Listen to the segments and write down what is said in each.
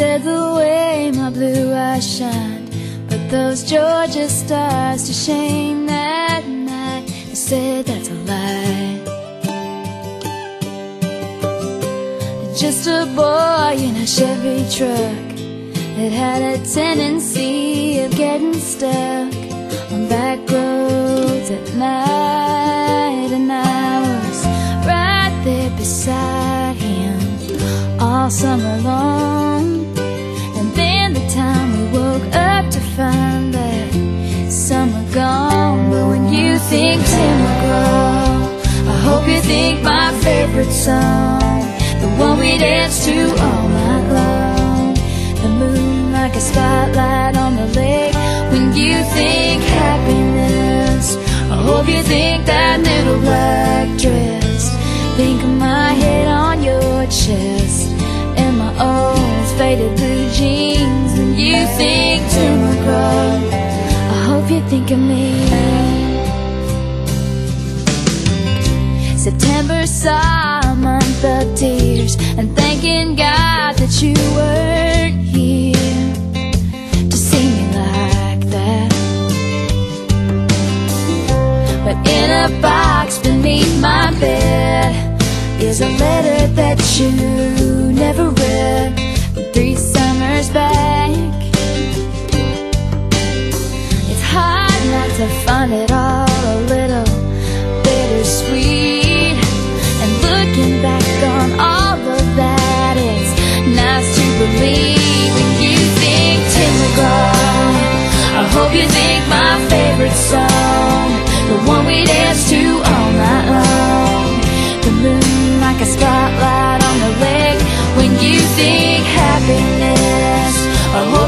said the way my blue eyes shined, put those Georgia stars to shame that night. I said that's a lie. Just a boy in a Chevy truck that had a tendency of getting stuck on back roads at night, favorite song, the one we dance to all night long. The moon like a spotlight on the lake. When you think happiness, I hope you think that little black dress. Think of my head on your chest and my old faded blue September saw a month of tears and thanking God that you weren't here to see me like that. But in a box beneath my bed is a letter that you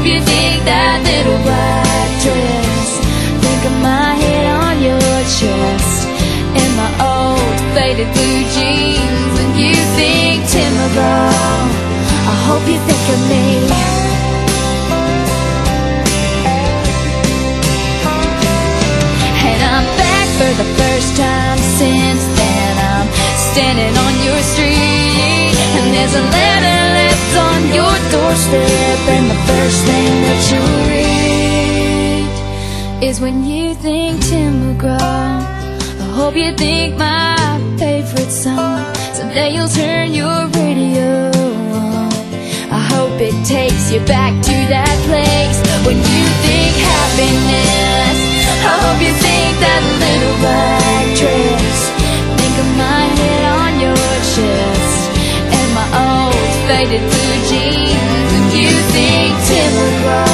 hope you think that little black dress. Think of my head on your chest and my old faded blue jeans. When you think Tim McGraw, I hope you think of me. And I'm back for the first time since then. I'm standing on your street, and there's a letter left on your doorstep. And is when you think Tim McGraw. I hope you think my favorite song. Someday you'll turn your radio on. I hope it takes you back to that place when you think happiness. I hope you think that little black dress. Think of my head on your chest and my old faded blue jeans. When you think Tim McGraw,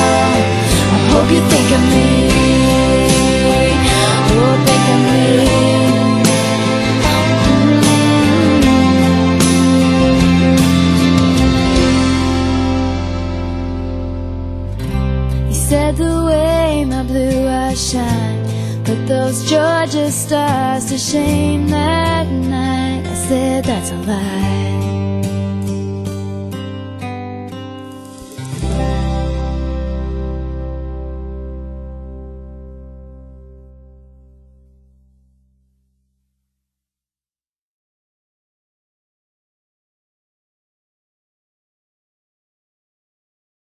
You said the way my blue eyes shine Put those Georgia stars to shame that night. I said that's a lie